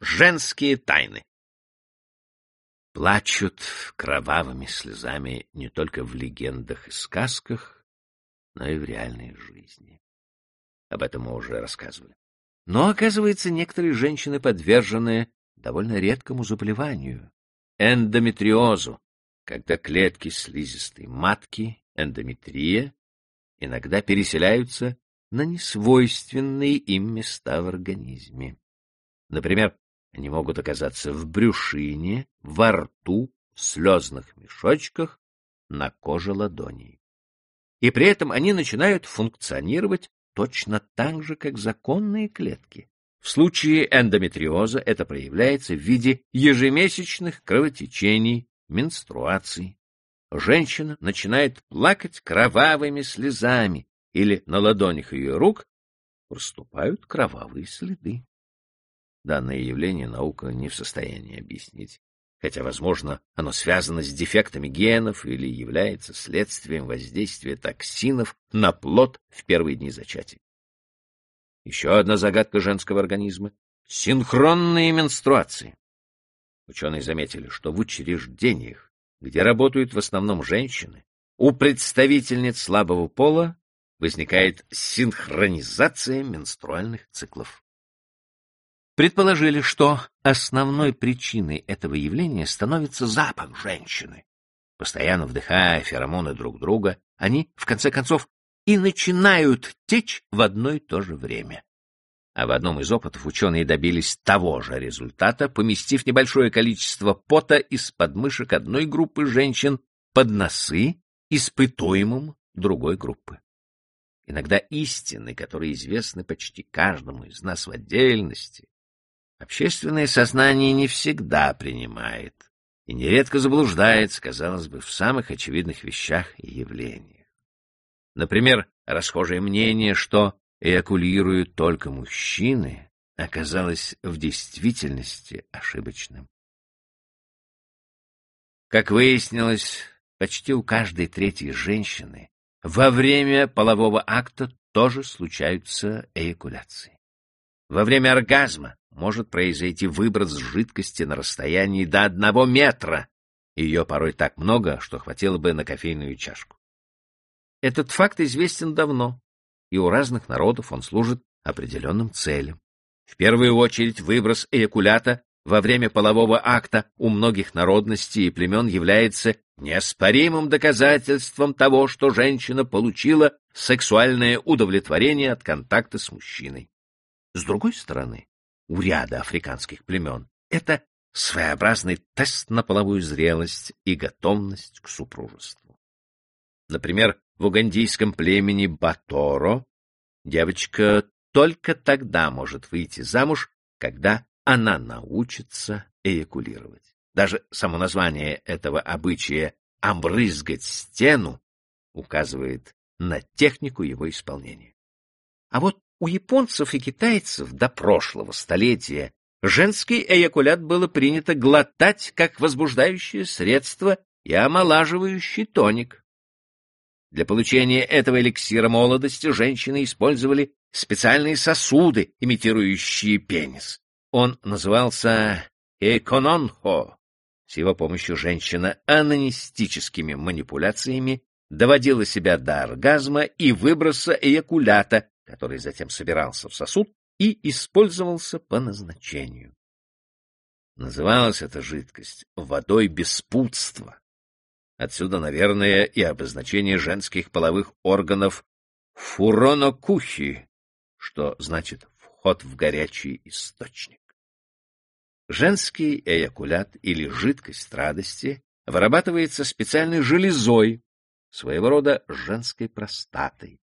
Женские тайны. Плачут кровавыми слезами не только в легендах и сказках, но и в реальной жизни. Об этом мы уже рассказывали. Но, оказывается, некоторые женщины подвержены довольно редкому заболеванию — эндометриозу, когда клетки слизистой матки, эндометрия, иногда переселяются на несвойственные им места в организме. Например, они могут оказаться в брюшине, во рту, в слезных мешочках, на коже ладоней. И при этом они начинают функционировать точно так же, как законные клетки. В случае эндометриоза это проявляется в виде ежемесячных кровотечений, менструаций. Женщина начинает плакать кровавыми слезами, или на ладонях ее рук проступают кровавые следы. Данное явление наука не в состоянии объяснить, хотя, возможно, оно связано с дефектами генов или является следствием воздействия токсинов на плод в первые дни зачатия. Еще одна загадка женского организма — синхронные менструации. Ученые заметили, что в учреждениях, где работают в основном женщины, у представительниц слабого пола возникает синхронизация менструальных циклов. Предположили, что основной причиной этого явления становится запах женщины. Постоянно вдыхая феромоны друг друга, они, в конце концов, и начинают течь в одно и то же время. А в одном из опытов ученые добились того же результата, поместив небольшое количество пота из подмышек одной группы женщин под носы испытуемым другой группы. Иногда истины, которые известны почти каждому из нас в отдельности, общественное сознание не всегда принимает и нередко заблуждается, казалось бы, в самых очевидных вещах и явлениях. Например, расхожее мнение, что эякулируют только мужчины, оказалось в действительности ошибочным. Как выяснилось, почти у каждой третьей женщины во время полового акта тоже случаются эякуляции. Во время оргазма может произойти выброс жидкости на расстоянии до одного метра. Ее порой так много, что хватило бы на кофейную чашку. Этот факт известен давно, и у разных народов он служит определенным целям. В первую очередь выброс эякулята во время полового акта у многих народностей и племен является неоспоримым доказательством того, что женщина получила сексуальное удовлетворение от контакта с мужчиной. С другой стороны, у ряда африканских племен это своеобразный тест на половую зрелость и готовность к супружеству. Например, в угандийском племени Баторо девочка только тогда может выйти замуж, когда она научится эякулировать. Даже само название этого обычая «обрызгать стену» указывает на технику его исполнения. А вот у японцев и китайцев до прошлого столетия женский эякулят было принято глотать как возбуждающее средство и омолаживающий тоник. Для получения этого эликсира молодости женщины использовали специальные сосуды, имитирующие пенис. Он назывался экононхо, с его помощью женщина анонистическими манипуляциями доводила себя до оргазма и выброса эякулята, который затем собирался в сосуд и использовался по назначению. Называлась эта жидкость водой беспутства. Отсюда, наверное, и обозначение женских половых органов фуронокухи, что значит «вход в горячий источник». Женский эякулят или жидкость радости вырабатывается специальной железой, своего рода женской простатой.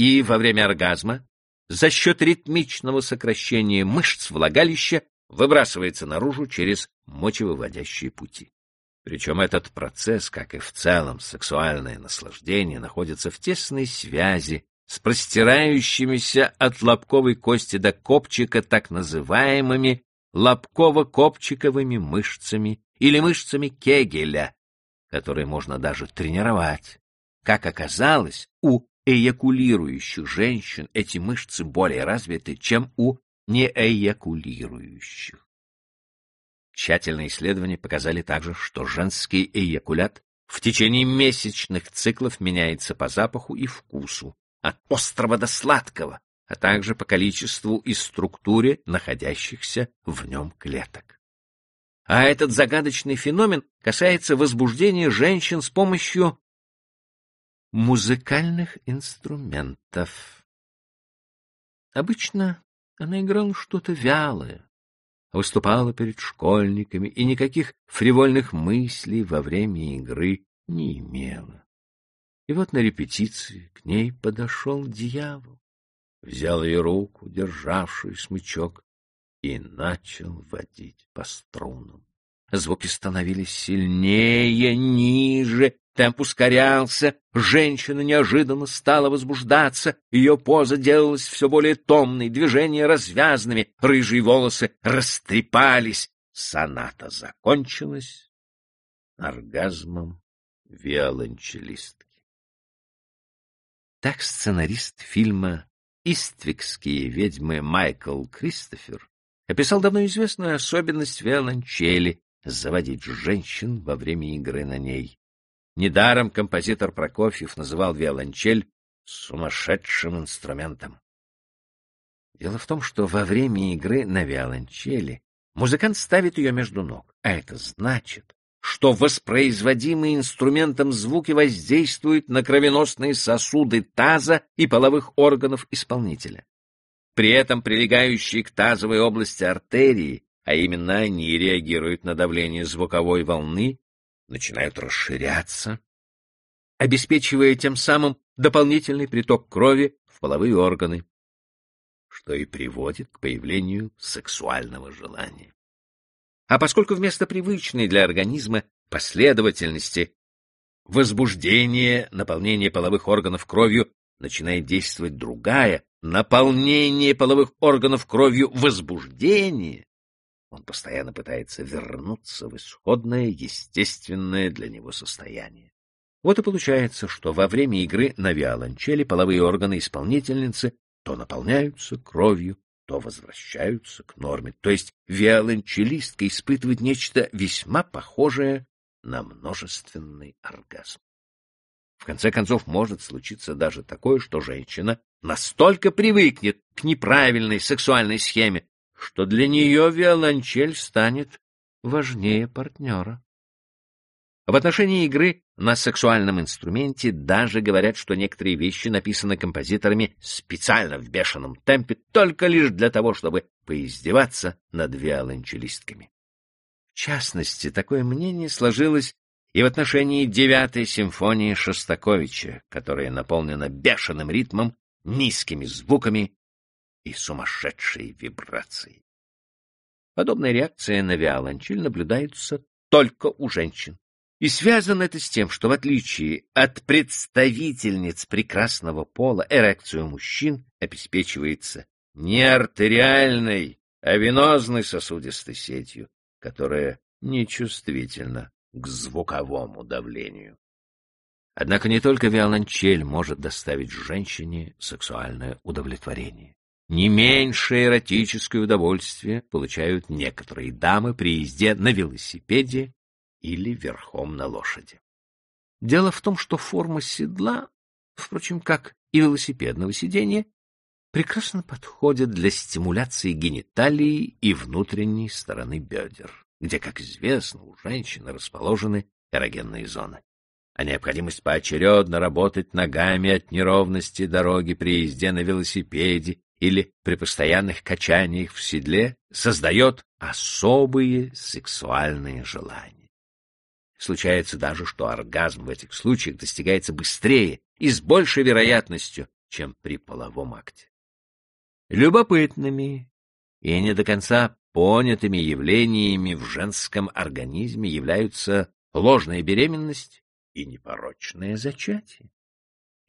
И во время оргазма за счет ритмичного сокращения мышц влагалища выбрасывается наружу через мочевыводящие пути. Причем этот процесс, как и в целом сексуальное наслаждение, находится в тесной связи с простирающимися от лобковой кости до копчика так называемыми лобково-копчиковыми мышцами или мышцами Кегеля, которые можно даже тренировать. Как оказалось, у эякулирующих женщин эти мышцы более развиты, чем у неэякулирующих. Тщательные исследования показали также, что женский эякулят в течение месячных циклов меняется по запаху и вкусу, от острого до сладкого, а также по количеству и структуре находящихся в нем клеток. А этот загадочный феномен касается возбуждения женщин с помощью музыкальных инструментов. Обычно она играла что-то вялое, выступала перед школьниками и никаких фривольных мыслей во время игры не имела. И вот на репетиции к ней подошел дьявол, взял ее руку, державшую смычок, и начал водить по струнам. Звуки становились сильнее, ниже, темп ускорялся, женщина неожиданно стала возбуждаться, ее поза делалась все более томной, движения развязными, рыжие волосы растрепались. Соната закончилась оргазмом виолончелистки. Так сценарист фильма «Иствикские ведьмы» Майкл Кристофер описал давно известную особенность виолончели — заводить женщин во время игры на ней. Недаром композитор Прокофьев называл виолончель сумасшедшим инструментом. Дело в том, что во время игры на виолончели музыкант ставит ее между ног, а это значит, что воспроизводимые инструментом звуки воздействуют на кровеносные сосуды таза и половых органов исполнителя. При этом прилегающие к тазовой области артерии, а именно они реагируют на давление звуковой волны, начинают расширяться, обеспечивая тем самым дополнительный приток крови в половые органы, что и приводит к появлению сексуального желания. А поскольку вместо привычной для организма последовательности возбуждение, наполнение половых органов кровью начинает действовать другая, наполнение половых органов кровью возбуждение, он постоянно пытается вернуться в исходное, естественное для него состояние. Вот и получается, что во время игры на виолончели половые органы исполнительницы то наполняются кровью, то возвращаются к норме. То есть виолончелистка испытывает нечто весьма похожее на множественный оргазм. В конце концов, может случиться даже такое, что женщина настолько привыкнет к неправильной сексуальной схеме, что для нее виолончель станет важнее партнера. В отношении игры на сексуальном инструменте даже говорят, что некоторые вещи написаны композиторами специально в бешеном темпе, только лишь для того, чтобы поиздеваться над виолончелистками. В частности, такое мнение сложилось и в отношении девятой симфонии Шостаковича, которая наполнена бешеным ритмом, низкими звуками и сумасшедшей вибрацией. Подобная реакция на виолончель наблюдается только у женщин. И связано это с тем, что в отличие от представительниц прекрасного пола, эрекцию мужчин обеспечивается не артериальной, а венозной сосудистой сетью, которая нечувствительна к звуковому давлению. Однако не только виолончель может доставить женщине сексуальное удовлетворение. Не меньшее эротическое удовольствие получают некоторые дамы при езде на велосипеде или верхом на лошади. Дело в том, что форма седла, впрочем, как и велосипедного сидения, прекрасно подходит для стимуляции гениталии и внутренней стороны бедер, где, как известно, у женщины расположены эрогенные зоны. А необходимость поочередно работать ногами от неровности дороги при езде на велосипеде или при постоянных качаниях в седле создает особые сексуальные желания. Случается даже, что оргазм в этих случаях достигается быстрее и с большей вероятностью, чем при половом акте. Любопытными и не до конца понятыми явлениями в женском организме являются ложная беременность и непорочное зачатие.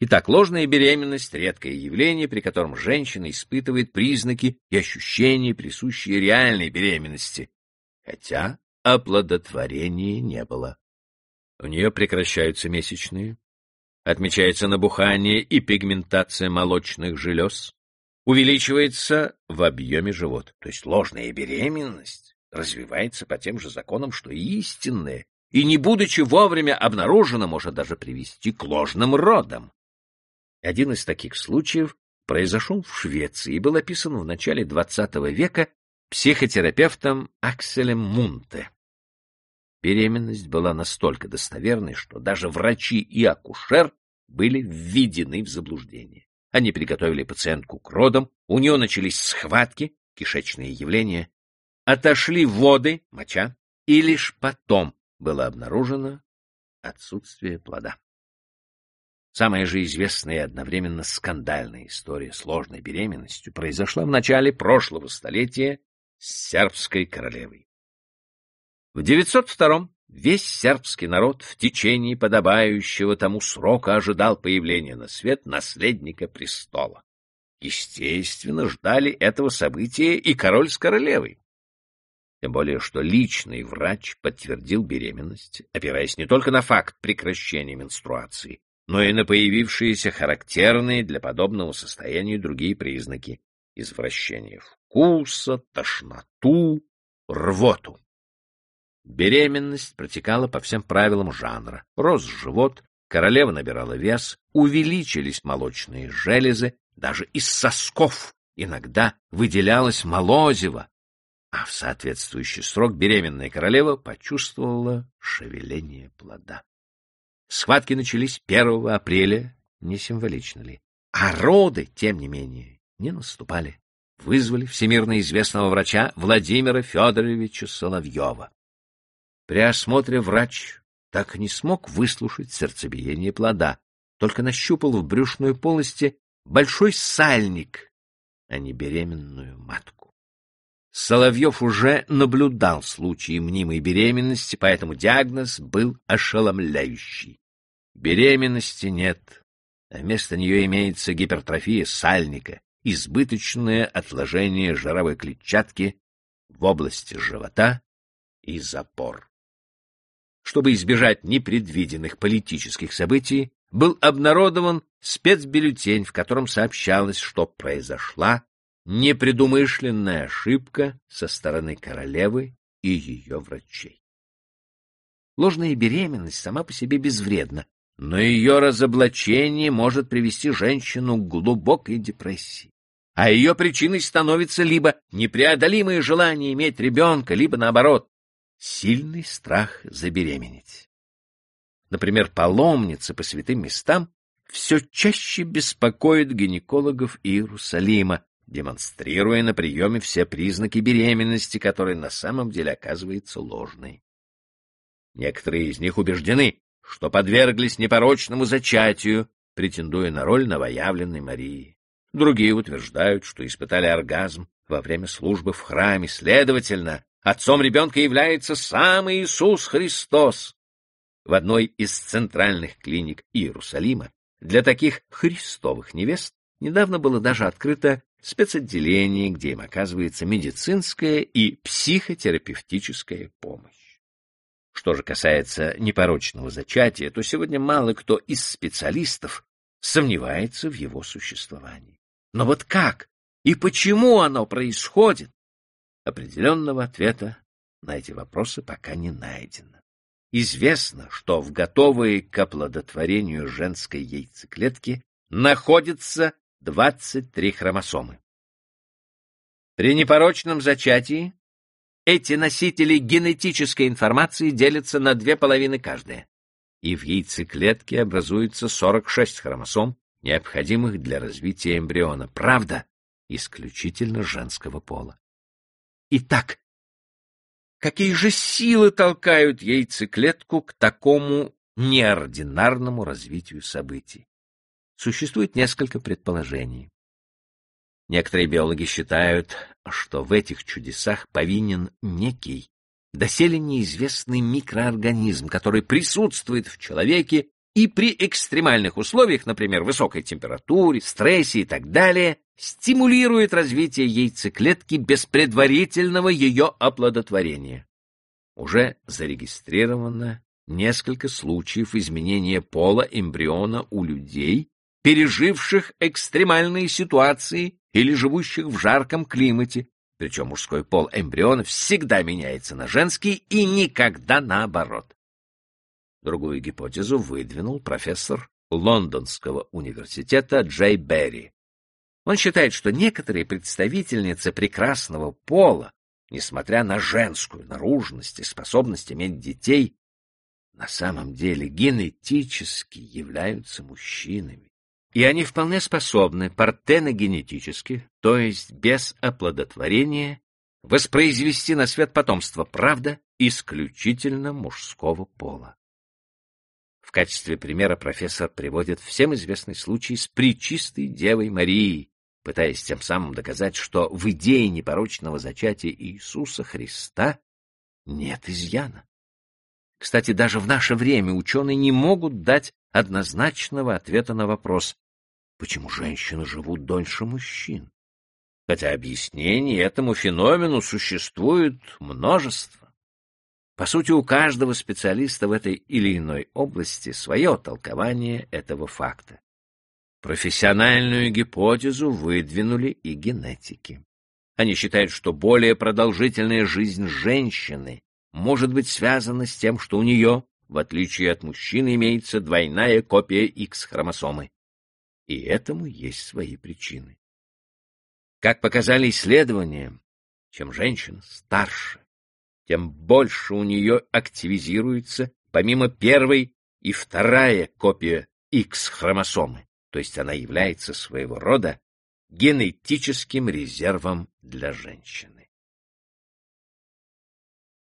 Итак, ложная беременность — редкое явление, при котором женщина испытывает признаки и ощущения, присущие реальной беременности, хотя оплодотворения не было. У нее прекращаются месячные, отмечается набухание и пигментация молочных желез, увеличивается в объеме живот, то есть ложная беременность развивается по тем же законам, что и истинное, и, не будучи вовремя обнаружено, может даже привести к ложным родам. Один из таких случаев произошел в Швеции и был описан в начале XX века психотерапевтом Акселем Мунте. Беременность была настолько достоверной, что даже врачи и акушер были введены в заблуждение. Они приготовили пациентку к родам, у нее начались схватки, кишечные явления, отошли воды, моча, и лишь потом было обнаружено отсутствие плода. Самая же известная и одновременно скандальная история сложной беременностью произошла в начале прошлого столетия с сербской королевой. В 902-м весь сербский народ в течение подобающего тому срока ожидал появления на свет наследника престола. Естественно, ждали этого события и король с королевой. Тем более, что личный врач подтвердил беременность, опираясь не только на факт прекращения менструации, но и на появившиеся характерные для подобного состояния другие признаки — извращение вкуса, тошноту, рвоту. Беременность протекала по всем правилам жанра. Рос живот, королева набирала вес, увеличились молочные железы, даже из сосков иногда выделялось молозиво, а в соответствующий срок беременная королева почувствовала шевеление плода. Схватки начались 1 апреля, не символично ли, а роды, тем не менее, не наступали. Вызвали всемирно известного врача Владимира Федоровича Соловьева. При осмотре врач так и не смог выслушать сердцебиение плода, только нащупал в брюшной полости большой сальник, а не беременную матку. Соловьев уже наблюдал случаи мнимой беременности, поэтому диагноз был ошеломляющий. Беременности нет, а вместо нее имеется гипертрофия сальника, избыточное отложение жировой клетчатки в области живота и запор. Чтобы избежать непредвиденных политических событий, был обнародован спецбюллетень, в котором сообщалось, что произошла непредумышленная ошибка со стороны королевы и ее врачей. Ложная беременность сама по себе безвредна, но ее разоблачение может привести женщину к глубокой депрессии. А ее причиной становится либо непреодолимое желание иметь ребенка, либо, наоборот, сильный страх забеременеть. Например, паломницы по святым местам все чаще беспокоят гинекологов Иерусалима, демонстрируя на приеме все признаки беременности, которые на самом деле оказываются ложной. Некоторые из них убеждены, что подверглись непорочному зачатию, претендуя на роль новоявленной Марии. Другие утверждают, что испытали оргазм во время службы в храме, следовательно, отцом ребенка является сам Иисус Христос. В одной из центральных клиник Иерусалима для таких христовых невест недавно было даже открыто спецотделении, где им оказывается медицинская и психотерапевтическая помощь. Что же касается непорочного зачатия, то сегодня мало кто из специалистов сомневается в его существовании. Но вот как и почему оно происходит? Определенного ответа на эти вопросы пока не найдено. Известно, что в готовой к оплодотворению женской яйцеклетки находится 23 хромосомы. При непорочном зачатии эти носители генетической информации делятся на две половины каждая, и в яйцеклетке образуется 46 хромосом, необходимых для развития эмбриона. Правда, исключительно женского пола. Итак, какие же силы толкают яйцеклетку к такому неординарному развитию событий? Существует несколько предположений. Некоторые биологи считают, что в этих чудесах повинен некий, доселе неизвестный микроорганизм, который присутствует в человеке и при экстремальных условиях, например, высокой температуре, стрессе и так далее, стимулирует развитие яйцеклетки без предварительного ее оплодотворения. Уже зарегистрировано несколько случаев изменения пола эмбриона у людей, переживших экстремальные ситуации или живущих в жарком климате, причем мужской пол эмбриона всегда меняется на женский и никогда наоборот. Другую гипотезу выдвинул профессор Лондонского университета Джей Берри. Он считает, что некоторые представительницы прекрасного пола, несмотря на женскую наружность и способность иметь детей, на самом деле генетически являются мужчинами. И они вполне способны партеногенетически, то есть без оплодотворения, воспроизвести на свет потомство, правда, исключительно мужского пола. В качестве примера профессор приводит всем известный случай с причистой Девой Марией, пытаясь тем самым доказать, что в идее непорочного зачатия Иисуса Христа нет изъяна. Кстати, даже в наше время ученые не могут дать однозначного ответа на вопрос, почему женщины живут дольше мужчин. Хотя объяснений этому феномену существует множество. По сути, у каждого специалиста в этой или иной области свое толкование этого факта. Профессиональную гипотезу выдвинули и генетики. Они считают, что более продолжительная жизнь женщины может быть связана с тем, что у нее, в отличие от мужчины, имеется двойная копия X-хромосомы. И этому есть свои причины. Как показали исследования, чем женщина старше, тем больше у нее активизируется помимо первой и вторая копия X-хромосомы то есть она является своего рода генетическим резервом для женщины.